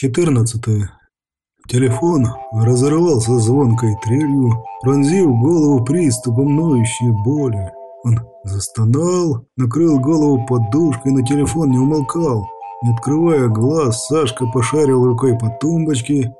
14. Телефон разорвался звонкой трелью, пронзив голову приступом ноющей боли. Он застонал, накрыл голову подушкой, но телефон не умолкал. Не открывая глаз, Сашка пошарил рукой по тумбочке,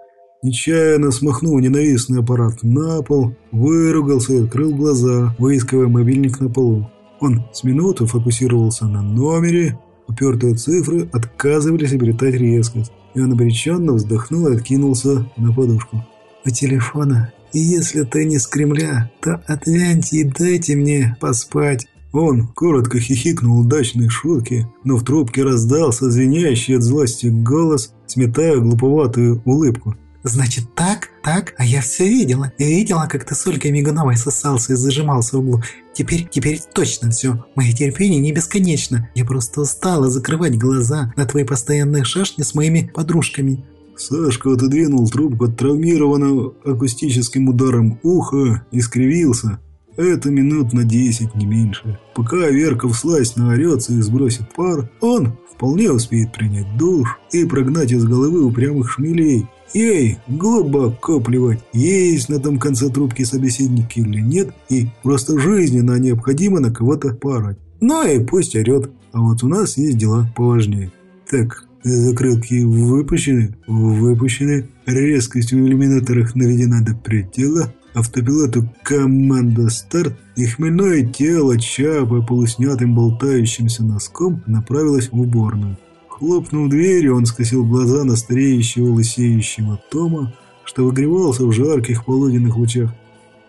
нечаянно смахнул ненавистный аппарат на пол, выругался и открыл глаза, выискивая мобильник на полу. Он с минуты фокусировался на номере, упертые цифры отказывались обретать резкость, и он обреченно вздохнул и откинулся на подушку. «У телефона, и если ты не с Кремля, то отвяньте и дайте мне поспать». Он коротко хихикнул удачной шутки, но в трубке раздался звенящий от злости голос, сметая глуповатую улыбку. «Значит, так, так? А я все видела. Видела, как ты с Олькой Мигуновой сосался и зажимался в углу. Теперь, теперь точно все. Мое терпение не бесконечно. Я просто устала закрывать глаза на твои постоянные шашни с моими подружками». Сашка отодвинул трубку от травмированного акустическим ударом уха и скривился. Это минут на десять, не меньше. Пока Верка всласть наорется и сбросит пар, он вполне успеет принять душ и прогнать из головы упрямых шмелей. Ей глубоко плевать, есть на том конце трубки собеседники или нет, и просто жизненно необходимо на кого-то поорать. Ну и пусть орет, а вот у нас есть дела поважнее. Так, закрылки выпущены, выпущены, резкость в иллюминаторах наведена до предела, автопилоту команда «Старт» и хмельное тело Чапа полуснятым болтающимся носком направилось в уборную. Хлопнув дверью, он скосил глаза на стареющего лысеющего Тома, что выгревался в жарких полуденных лучах.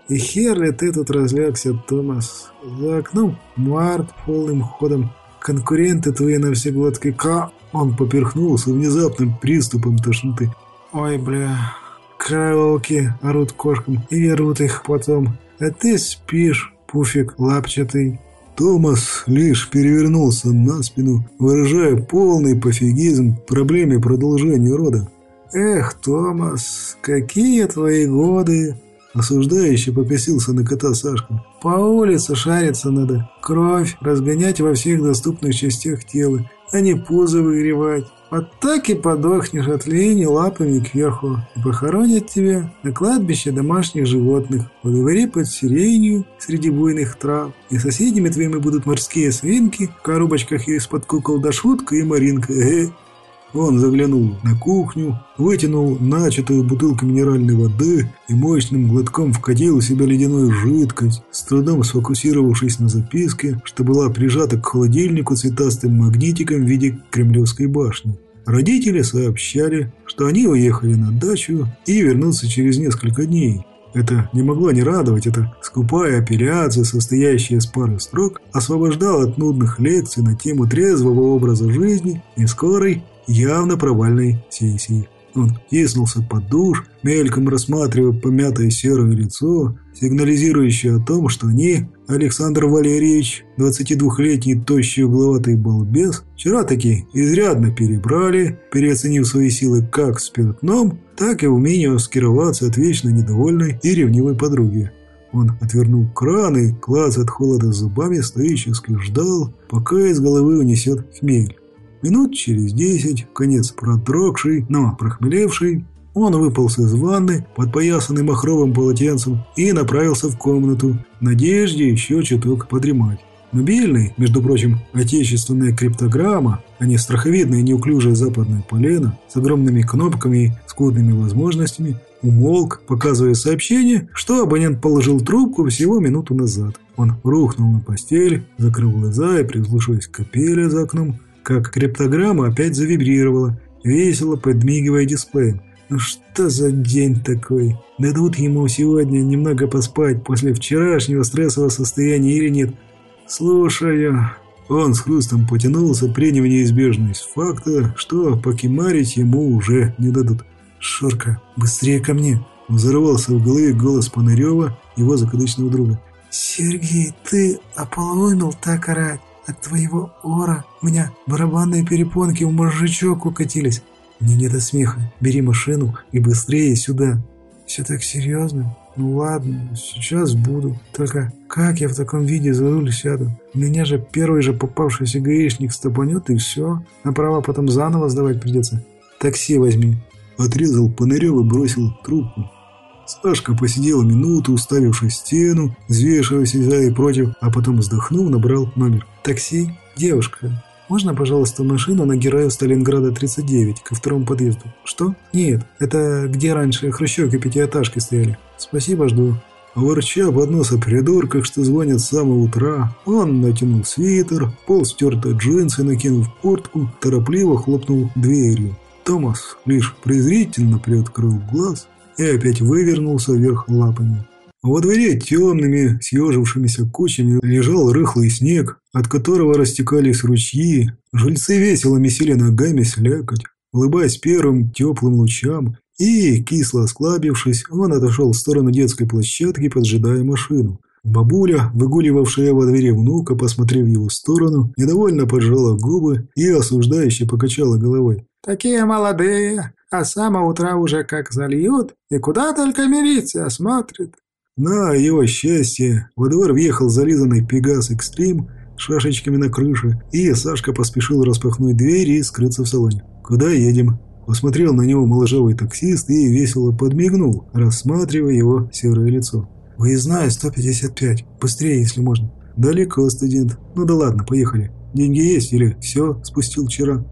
«И хер ты тут разлягся, Томас? За окном март полным ходом. Конкуренты твои на все глотки ка...» Он поперхнулся внезапным приступом тошноты. «Ой, бля, Крылки орут кошкам и рвут их потом. А ты спишь, пуфик лапчатый. Томас лишь перевернулся на спину, выражая полный пофигизм проблеме продолжения рода. «Эх, Томас, какие твои годы!» Осуждающе покосился на кота Сашка. «По улице шариться надо, кровь разгонять во всех доступных частях тела, а не пузо выгревать. Вот так и подохнешь от лени лапами кверху. И похоронят тебя на кладбище домашних животных, во дворе под сиренью среди буйных трав. И соседями твоими будут морские свинки в коробочках из-под кукол Дашутка и Маринка. Э -э. Он заглянул на кухню, вытянул начатую бутылку минеральной воды и мощным глотком вкатил в себя ледяную жидкость, с трудом сфокусировавшись на записке, что была прижата к холодильнику цветастым магнитиком в виде кремлевской башни. Родители сообщали, что они уехали на дачу и вернутся через несколько дней. Это не могло не радовать, эта скупая апелляция, состоящая из пары строк, освобождала от нудных лекций на тему трезвого образа жизни и скорой явно провальной сессии. Он тиснулся под душ, мельком рассматривая помятое серое лицо, сигнализирующее о том, что они, Александр Валерьевич, 22-летний тощий угловатый балбес, вчера таки изрядно перебрали, переоценив свои силы как спиртном, так и в умении маскироваться от вечно недовольной и ревнивой подруги. Он отвернул кран и, от холода зубами, стоически ждал, пока из головы унесет хмель. Минут через десять, конец продрогший, но прохмелевший, он выполз из ванны, подпоясанный махровым полотенцем, и направился в комнату, в надежде еще чуток подремать. Мобильный, между прочим, отечественная криптограмма, а не страховидное неуклюжее западное полено, с огромными кнопками и скудными возможностями, умолк, показывая сообщение, что абонент положил трубку всего минуту назад. Он рухнул на постель, закрыл глаза и, прислушиваясь к капеле за окном, как криптограмма опять завибрировала, весело подмигивая дисплеем. Ну что за день такой? Дадут ему сегодня немного поспать после вчерашнего стрессового состояния или нет? Слушаю. Он с хрустом потянулся, приняв неизбежность факта, что покемарить ему уже не дадут. «Шурка, быстрее ко мне!» Взорвался в голове голос Панарева, его закадычного друга. «Сергей, ты ополоумел так орать!» От твоего ора у меня барабанные перепонки в мозжечок укатились. Мне не до смеха. Бери машину и быстрее сюда. Все так серьезно? Ну ладно, сейчас буду. Только как я в таком виде за руль сяду? Меня же первый же попавшийся гаишник стопанет и все. На права потом заново сдавать придется. такси возьми». Отрезал Панырев и бросил трубку. Сашка посидел минуту, уставившись в стену, взвешиваясь за и против, а потом вздохнул, набрал номер. «Такси? Девушка, можно, пожалуйста, машину на Героев Сталинграда 39 ко второму подъезду?» «Что? Нет, это где раньше хрущевки пятиэтажки стояли. Спасибо, жду». Ворча под нос о придурках, что звонят с самого утра, он натянул свитер, пол стертые джинсы, накинув куртку, торопливо хлопнул дверью. Томас лишь презрительно приоткрыл глаз и опять вывернулся вверх лапами. Во дворе темными, съежившимися кучами лежал рыхлый снег, от которого растекались ручьи. Жильцы весело месили ногами слякоть, улыбаясь первым теплым лучам, и, кисло осклабившись, он отошел в сторону детской площадки, поджидая машину. Бабуля, выгуливавшая во дворе внука, посмотрев в его сторону, недовольно поджала губы и осуждающе покачала головой. «Такие молодые, а с самого утра уже как зальют, и куда только милиция смотрит». На его счастье, во двор въехал зализанный Пегас Экстрим шашечками на крыше, и Сашка поспешил распахнуть дверь и скрыться в салоне. «Куда едем?» Посмотрел на него моложавый таксист и весело подмигнул, рассматривая его серое лицо. «Выездная 155. Быстрее, если можно». «Далеко, студент. Ну да ладно, поехали. Деньги есть или все спустил вчера?»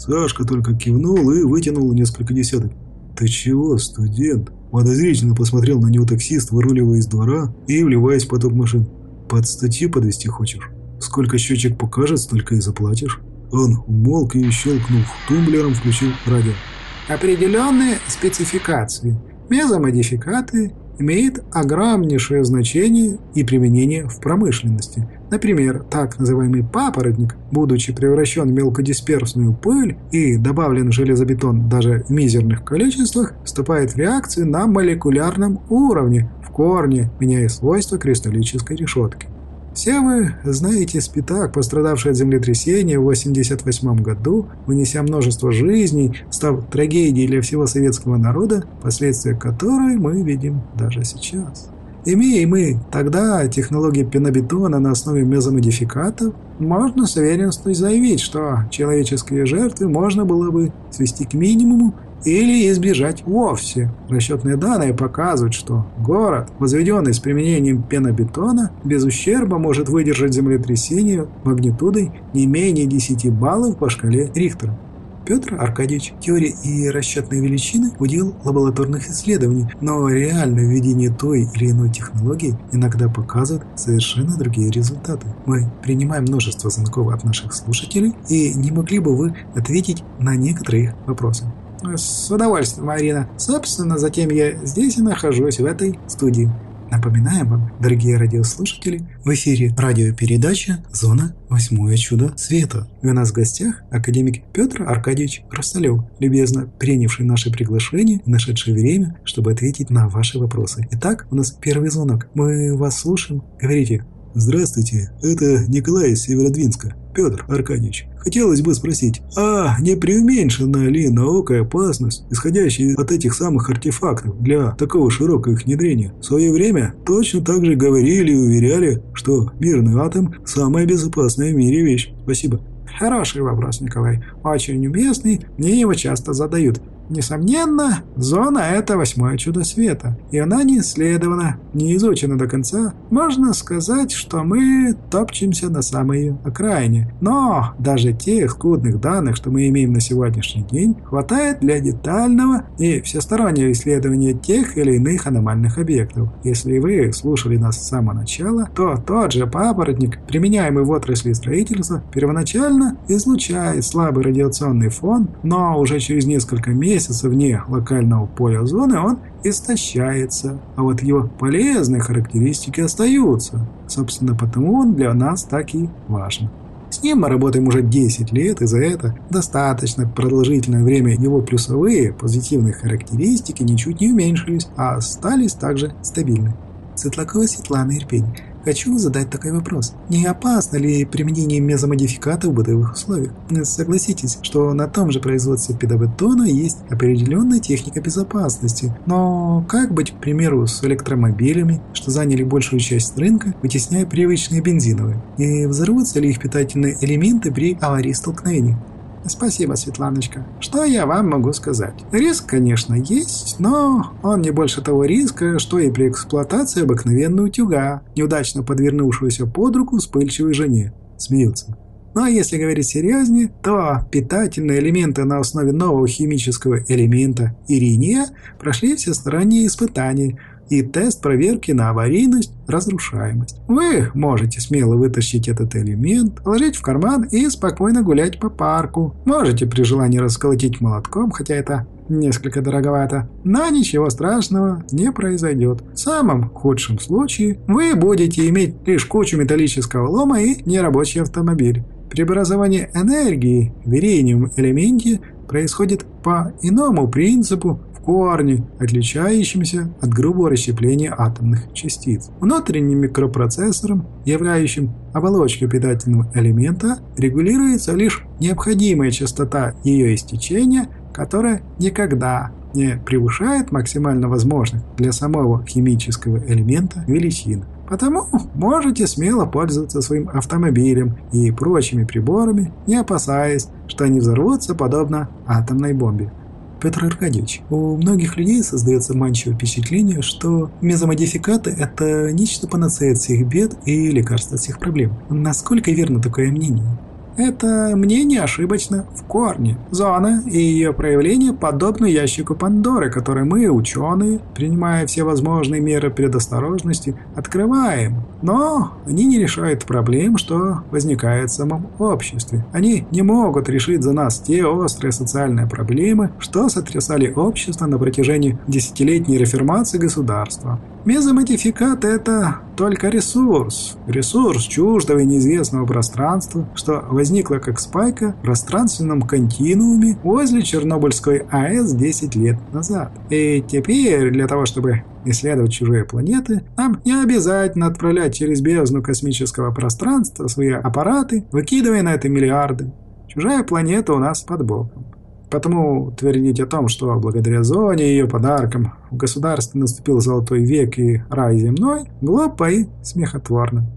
Сашка только кивнул и вытянул несколько десяток. «Ты чего, студент?» Подозрительно посмотрел на него таксист, выруливая из двора и вливаясь в поток машин. «Под статью подвести хочешь? Сколько счетчик покажет, столько и заплатишь». Он умолк и, щелкнув тумблером, включил радио. Определенные спецификации. Мезомодификаты имеют огромнейшее значение и применение в промышленности. Например, так называемый папоротник, будучи превращен в мелкодисперсную пыль и добавлен в железобетон даже в мизерных количествах, вступает в реакцию на молекулярном уровне, в корне, меняя свойства кристаллической решетки. Все вы знаете Спитак, пострадавший от землетрясения в 1988 году, вынеся множество жизней, став трагедией для всего советского народа, последствия которой мы видим даже сейчас. Имея мы тогда технологии пенобетона на основе мезомодификатов, можно с уверенностью заявить, что человеческие жертвы можно было бы свести к минимуму или избежать вовсе. Расчетные данные показывают, что город, возведенный с применением пенобетона, без ущерба может выдержать землетрясение магнитудой не менее 10 баллов по шкале Рихтера. Петр Аркадьевич, теория и расчетные величины – удел лабораторных исследований, но реальное введение той или иной технологии иногда показывает совершенно другие результаты. Мы принимаем множество звонков от наших слушателей, и не могли бы вы ответить на некоторые их вопросы? С удовольствием, Марина. Собственно, затем я здесь и нахожусь, в этой студии. Напоминаем вам, дорогие радиослушатели, в эфире радиопередача «Зона. Восьмое чудо света». И у нас в гостях академик Петр Аркадьевич Хрусталев, любезно принявший наше приглашение и нашедшее время, чтобы ответить на ваши вопросы. Итак, у нас первый звонок. Мы вас слушаем. Говорите. Здравствуйте, это Николай из Северодвинска. Петр Аркадьевич, хотелось бы спросить, а не преуменьшена ли наукой опасность, исходящая от этих самых артефактов для такого широкого их внедрения? В свое время точно так же говорили и уверяли, что мирный атом – самая безопасная в мире вещь. Спасибо. Хороший вопрос, Николай. Очень уместный, мне его часто задают. Несомненно, зона – это восьмое чудо света, и она не исследована, не изучена до конца. Можно сказать, что мы топчемся на самой окраине. Но даже тех скудных данных, что мы имеем на сегодняшний день, хватает для детального и всестороннего исследования тех или иных аномальных объектов. Если вы слушали нас с самого начала, то тот же папоротник, применяемый в отрасли строительства, первоначально излучает слабый радиационный фон, но уже через несколько месяцев месяца вне локального поля зоны, он истощается, а вот его полезные характеристики остаются. Собственно, потому он для нас так и важен. С ним мы работаем уже 10 лет, и за это достаточно продолжительное время его плюсовые позитивные характеристики ничуть не уменьшились, а остались также стабильны. Светлакова Светлана Ирпень. Хочу задать такой вопрос. Не опасно ли применение мезомодификата в бытовых условиях? Согласитесь, что на том же производстве педобетона есть определенная техника безопасности. Но как быть, к примеру, с электромобилями, что заняли большую часть рынка, вытесняя привычные бензиновые? И взорвутся ли их питательные элементы при аварии столкновений? Спасибо, Светланочка. Что я вам могу сказать? Риск, конечно, есть, но он не больше того риска, что и при эксплуатации обыкновенного утюга, неудачно подвернувшегося под руку вспыльчивой жене. Смеется. Ну а если говорить серьезнее, то питательные элементы на основе нового химического элемента ириния прошли все сторонние испытания, и тест проверки на аварийность, разрушаемость. Вы можете смело вытащить этот элемент, положить в карман и спокойно гулять по парку. Можете при желании расколотить молотком, хотя это несколько дороговато. Но ничего страшного не произойдет. В самом худшем случае вы будете иметь лишь кучу металлического лома и нерабочий автомобиль. Преобразование энергии в ирениум элементе происходит по иному принципу, корне, отличающимся от грубого расщепления атомных частиц. Внутренним микропроцессором, являющим оболочкой питательного элемента, регулируется лишь необходимая частота ее истечения, которая никогда не превышает максимально возможных для самого химического элемента величин. Потому можете смело пользоваться своим автомобилем и прочими приборами, не опасаясь, что они взорвутся подобно атомной бомбе. Петр Аркадьевич, у многих людей создается манчевое впечатление, что мезомодификаты – это нечто панацея от всех бед и лекарство от всех проблем. Насколько верно такое мнение? Это мнение ошибочно в корне. Зона и ее проявление подобны ящику Пандоры, который мы, ученые, принимая все возможные меры предосторожности, открываем. Но они не решают проблем, что возникает в самом обществе. Они не могут решить за нас те острые социальные проблемы, что сотрясали общество на протяжении десятилетней реформации государства. Мезомодификат – это только ресурс. Ресурс чуждого и неизвестного пространства, что возникло как спайка в пространственном континууме возле Чернобыльской АЭС 10 лет назад. И теперь для того, чтобы исследовать чужие планеты, нам не обязательно отправлять через бездну космического пространства свои аппараты, выкидывая на это миллиарды. Чужая планета у нас под боком. Потому твердить о том, что благодаря Зоне и ее подаркам в государстве наступил золотой век и рай земной, глупо и смехотворно.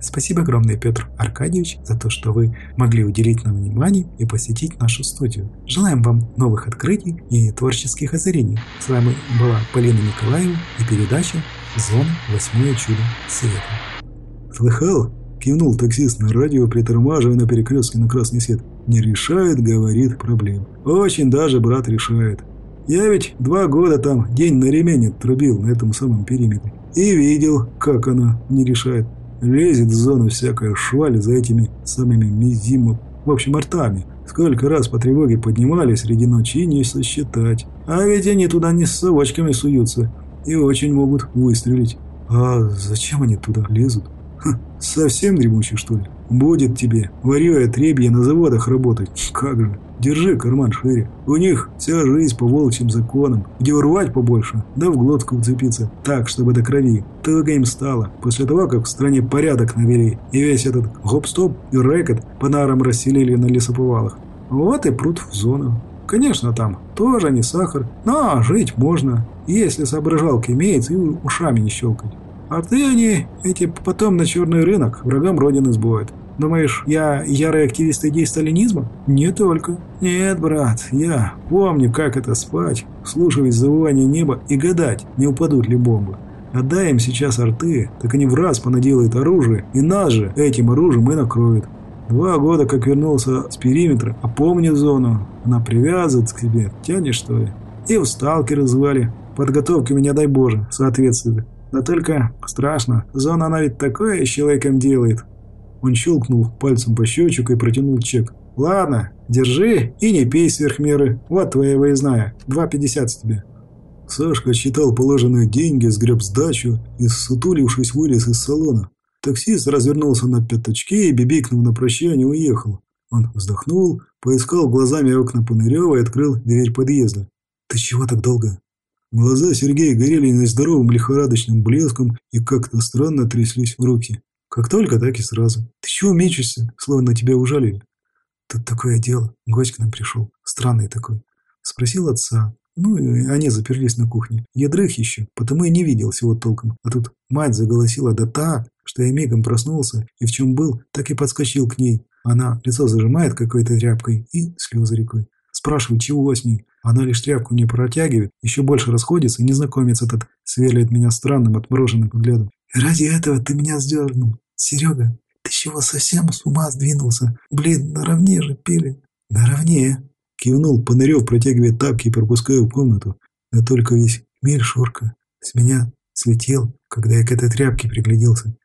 Спасибо огромное, Петр Аркадьевич, за то, что вы могли уделить нам внимание и посетить нашу студию. Желаем вам новых открытий и творческих озарений. С вами была Полина Николаева и передача «Зона. Восьмое чудо света». Слыхал? Кивнул таксист на радио, притормаживая на перекрестке на красный свет. Не решает, говорит, проблем. Очень даже, брат, решает. Я ведь два года там день на ремень отрубил на этом самом периметре. И видел, как она не решает. Лезет в зону всякая шваль за этими самыми мизимо... В общем, ртами. Сколько раз по тревоге поднимались среди ночи не сосчитать. А ведь они туда не с совочками суются. И очень могут выстрелить. А зачем они туда лезут? Ха, совсем дремучий, что ли? Будет тебе, варю отребье на заводах работать. Как же. Держи карман шире. У них вся жизнь по волчьим законам. Где урвать побольше, да в глотку вцепиться. Так, чтобы до крови. Только им стало. После того, как в стране порядок навели. И весь этот гоп-стоп и рэкет по нарам расселили на лесоповалах. Вот и прут в зону. Конечно, там тоже не сахар, но жить можно, если соображалка имеется и ушами не щелкать. А ты они, эти, потом на черный рынок врагам Родины сбоят. Думаешь, я ярый активист идей сталинизма? Не только. Нет, брат, я помню, как это спать, слушать завывание неба и гадать, не упадут ли бомбы. Отдай им сейчас арты, так они в раз понаделают оружие, и нас же этим оружием и накроют. Два года как вернулся с периметра, а помню зону. Она привязывает к себе, тянешь что ли? И в сталкеры звали. Подготовки меня, дай боже, соответствует. Да только страшно. Зона она ведь такое с человеком делает. Он щелкнул пальцем по счетчику и протянул чек. «Ладно, держи и не пей сверх меры. Вот твоя выездная. 2,50 с тебе». Сашка считал положенные деньги, сгреб сдачу и, сутулившись, вылез из салона. Таксист развернулся на пятачке и, бибикнув на прощание, уехал. Он вздохнул, поискал глазами окна Панырева и открыл дверь подъезда. «Ты чего так долго?» Глаза Сергея горели нездоровым лихорадочным блеском и как-то странно тряслись в руки. Как только, так и сразу. Ты чего мечешься, словно тебя ужалили? Тут такое дело. Гость к нам пришел. Странный такой. Спросил отца. Ну, они заперлись на кухне. Я дрых еще, потому и не видел всего толком. А тут мать заголосила да так, что я мигом проснулся, и в чем был, так и подскочил к ней. Она лицо зажимает какой-то тряпкой и слезы рекой. Спрашиваю, чего с ней. Она лишь тряпку мне протягивает, еще больше расходится, и незнакомец этот сверлит меня странным отмороженным взглядом. «Ради этого ты меня сдернул, Серега. Ты чего совсем с ума сдвинулся? Блин, наравне же пили». «Наравне», — кивнул Панырев, протягивая тапки и пропуская в комнату. Да только весь мир Шурка с меня слетел, когда я к этой тряпке пригляделся.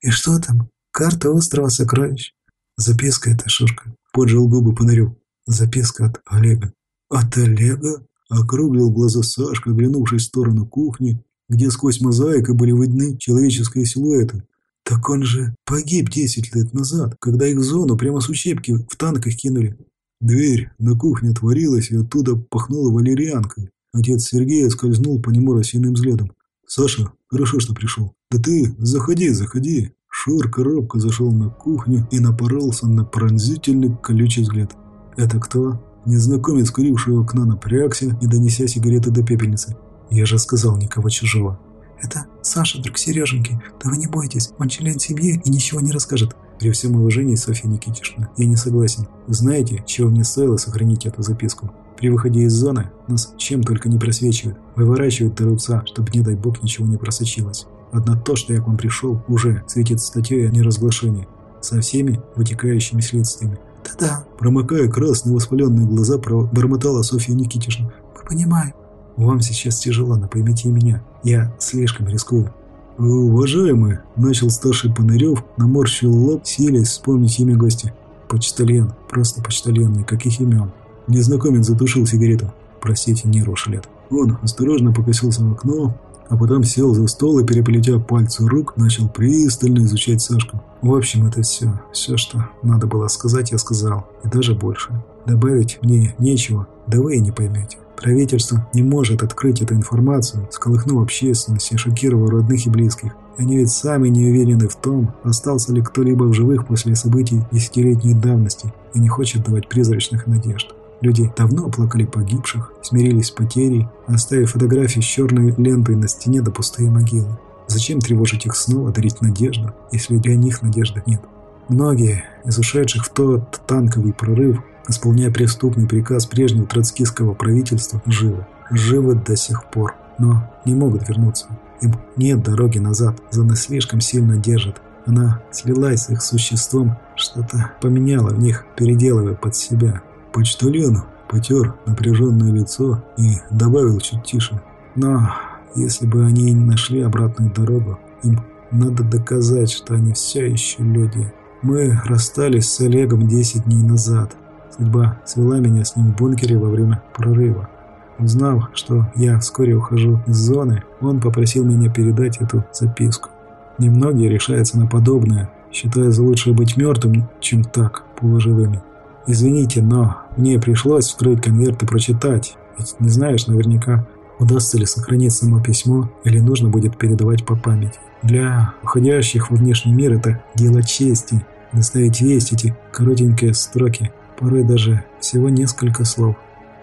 «И что там? Карта острова сокровищ?» «Записка это, Шурка», — поджал губы Панырев. «Записка от Олега». «От Олега?» — округлил глаза Сашка, оглянувшись в сторону кухни, где сквозь мозаику были видны человеческие силуэты. «Так он же погиб десять лет назад, когда их в зону прямо с учебки в танках кинули». Дверь на кухне отворилась, и оттуда пахнуло валерьянкой. Отец Сергея скользнул по нему рассеянным взглядом. «Саша, хорошо, что пришел. Да ты заходи, заходи». Шурка робко зашел на кухню и напоролся на пронзительный колючий взгляд. «Это кто?» Незнакомец, куривший у окна, напрягся, не донеся сигареты до пепельницы. «Я же сказал, никого чужого». «Это Саша, друг Сереженьки. Да вы не бойтесь, он член семьи и ничего не расскажет». При всем уважении, Софья Никитична, я не согласен. Знаете, чего мне стоило сохранить эту записку? При выходе из зоны нас чем только не просвечивают. Выворачивают торговца, чтобы, не дай бог, ничего не просочилось. Одно то, что я к вам пришел, уже светит статьей о неразглашении. Со всеми вытекающими следствиями. Да-да. Промокая красные воспаленные глаза, бормотала Софья Никитична. Мы понимаем. Вам сейчас тяжело, но поймите и меня. Я слишком рискую. «Уважаемый», — начал старший Панырев, наморщил лоб, селись вспомнить имя гостя. «Почтальон, просто почтальон, никаких имен». Незнакомец затушил сигарету. «Простите, не лет». Он осторожно покосился в окно, а потом сел за стол и, переплетя пальцы рук, начал пристально изучать Сашку. В общем, это все. Все, что надо было сказать, я сказал. И даже больше. Добавить мне нечего, да вы и не поймете. Правительство не может открыть эту информацию, сколыхнув общественность и шокировав родных и близких. Они ведь сами не уверены в том, остался ли кто-либо в живых после событий десятилетней давности и не хочет давать призрачных надежд. Люди давно оплакали погибших, смирились с потерей, оставив фотографии с черной лентой на стене до пустые могилы. Зачем тревожить их снова, дарить надежду, если для них надежды нет? Многие из ушедших в тот танковый прорыв, исполняя преступный приказ прежнего троцкистского правительства, живы. Живы до сих пор, но не могут вернуться. Им нет дороги назад, зона слишком сильно держит. Она слилась с их существом, что-то поменяла в них, переделывая под себя. Почтальон потер напряженное лицо и добавил чуть тише. Но если бы они не нашли обратную дорогу, им надо доказать, что они все еще люди. Мы расстались с Олегом 10 дней назад. Судьба свела меня с ним в бункере во время прорыва. Узнав, что я вскоре ухожу из зоны, он попросил меня передать эту записку. Немногие решаются на подобное, считая за лучшее быть мертвым, чем так, полуживыми. Извините, но мне пришлось вскрыть конверт и прочитать, ведь не знаешь наверняка, удастся ли сохранить само письмо или нужно будет передавать по памяти. Для уходящих во внешний мир это дело чести, доставить весть эти коротенькие строки, порой даже всего несколько слов.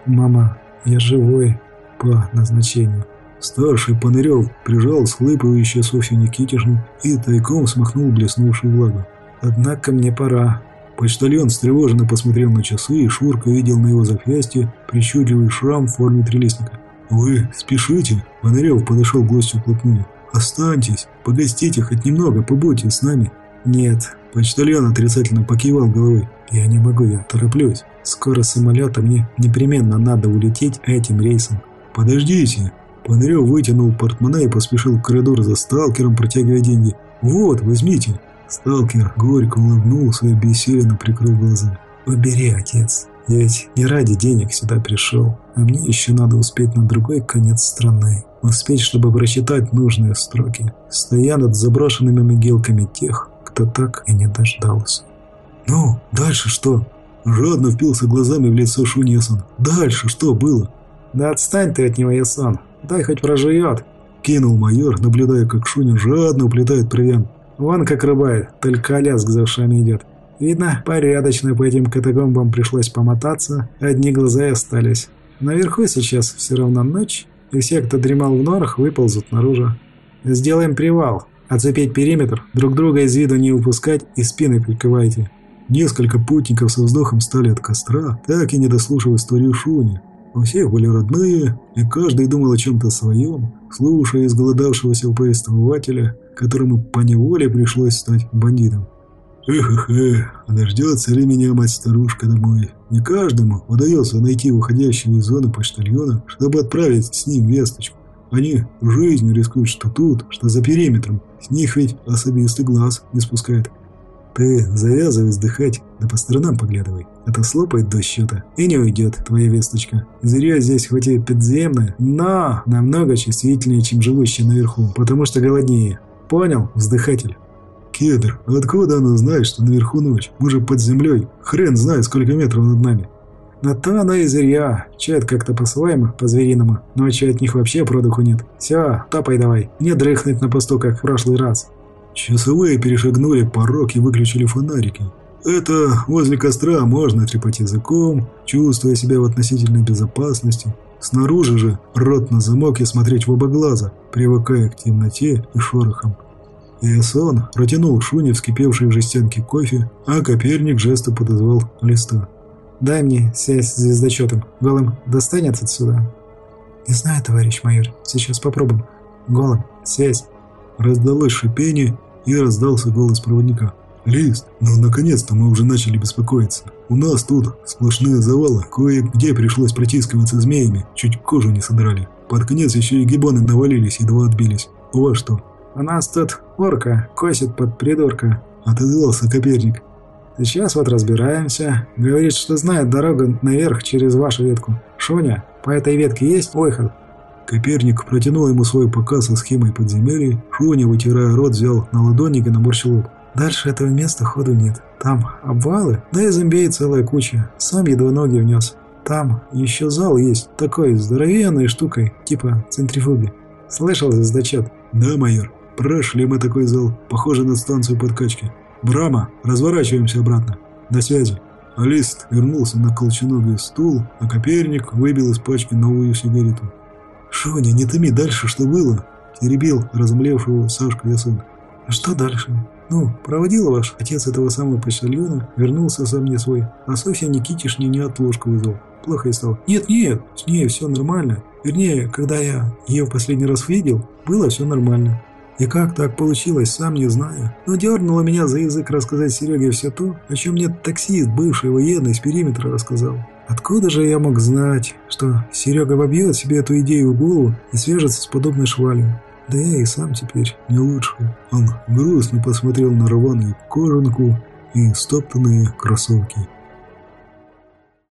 «Мама, я живой по назначению». Старший Панырев прижал схлыпывающую Софью Никитишну и тайком смахнул блеснувшую влагу. «Однако мне пора. Почтальон встревоженно посмотрел на часы, и Шурка видел на его запястье причудливый шрам в форме трелесника. «Вы спешите?» Фонарев подошел к гостю вплотную. «Останьтесь, погостите хоть немного, побудьте с нами». «Нет». Почтальон отрицательно покивал головой. «Я не могу, я тороплюсь. Скоро самолета мне непременно надо улететь этим рейсом». «Подождите». Фонарев вытянул портмоне и поспешил в коридор за сталкером, протягивая деньги. «Вот, возьмите». Сталкер горько улыбнулся и обессиленно прикрыл глаза. «Убери, отец. Я ведь не ради денег сюда пришел, а мне еще надо успеть на другой конец страны. Успеть, чтобы прочитать нужные строки, стоя над заброшенными могилками тех, кто так и не дождался». «Ну, дальше что?» Жадно впился глазами в лицо Шунесон. «Дальше что было?» «Да отстань ты от него, Ясон. Дай хоть прожует!» Кинул майор, наблюдая, как Шуня жадно уплетает провиант. Вон как рыбает, только лязг за ушами идет. Видно, порядочно по этим катакомбам пришлось помотаться, одни глаза и остались. Наверху сейчас все равно ночь, и все, кто дремал в норах, выползут наружу. Сделаем привал, оцепить периметр, друг друга из виду не упускать и спины прикрывайте. Несколько путников со вздохом стали от костра, так и не дослушав историю Шуни. У всех были родные, и каждый думал о чем-то своем, слушая изголодавшегося повествователя, которому поневоле пришлось стать бандитом. Эх-эх-эх, дождется ли меня мать-старушка домой? Не каждому удается найти выходящего из зоны почтальона, чтобы отправить с ним весточку. Они жизнью рискуют что тут, что за периметром. С них ведь особистый глаз не спускает. Ты завязывай вздыхать, да по сторонам поглядывай. Это слопает до счета, и не уйдет твоя весточка. Зря здесь хоть и подземная, но намного чувствительнее, чем живущие наверху, потому что голоднее. Понял, вздыхатель? Кедр, откуда она знает, что наверху ночь? Мы же под землей. Хрен знает, сколько метров над нами. На то оно и зря. Чат как-то посылаемо, по-звериному. Ночью от них вообще продуху нет. Все, топай давай. Не дрыхнуть на посту, как в прошлый раз. Часовые перешагнули порог и выключили фонарики. Это возле костра можно трепать языком, чувствуя себя в относительной безопасности. Снаружи же рот на замок и смотреть в оба глаза, привыкая к темноте и шорохам. Иосон протянул Шуне вскипевший в жестянке кофе, а Коперник жестом подозвал листа. «Дай мне связь с звездочетом. Голым достанется отсюда?» «Не знаю, товарищ майор. Сейчас попробуем. Голым. Связь». Раздалось шипение, и раздался голос проводника. «Лист, ну наконец-то мы уже начали беспокоиться. У нас тут сплошные завалы, кое-где пришлось протискиваться змеями, чуть кожу не содрали. Под конец еще и гибоны навалились, едва отбились. У вас что?» «У нас тут орка косит под придурка», — отозвался Коперник. «Сейчас вот разбираемся. Говорит, что знает дорогу наверх через вашу ветку. Шуня, по этой ветке есть выход?» Коперник протянул ему свой показ со схемой подземелья. Шуня, вытирая рот, взял на ладонник и наморщил лоб. «Дальше этого места ходу нет. Там обвалы, да и зомбей целая куча. Сам едва ноги внес. Там еще зал есть, такой здоровенной штукой, типа центрифуги. Слышал звездочет?» «Да, майор». Прошли мы такой зал, похоже на станцию подкачки. Брама, разворачиваемся обратно. До связи. Алист вернулся на колченогий стул, а Коперник выбил из пачки новую сигарету. «Шоня, не томи дальше, что было?» Теребил разомлевшего Сашку Ясон. «А что дальше?» «Ну, проводил ваш отец этого самого почтальона, вернулся сам не свой, а Софья Никитишне не отложку вызвал. Плохо и стал. Нет-нет, с ней все нормально. Вернее, когда я ее в последний раз видел, было все нормально. И как так получилось, сам не знаю. Но дернуло меня за язык рассказать Сереге все то, о чем мне таксист, бывший военный, с периметра рассказал. Откуда же я мог знать, что Серега вобьет себе эту идею в голову и свяжется с подобной швалью? Да я и сам теперь не лучше. Он грустно посмотрел на рваную кожанку и стоптанные кроссовки.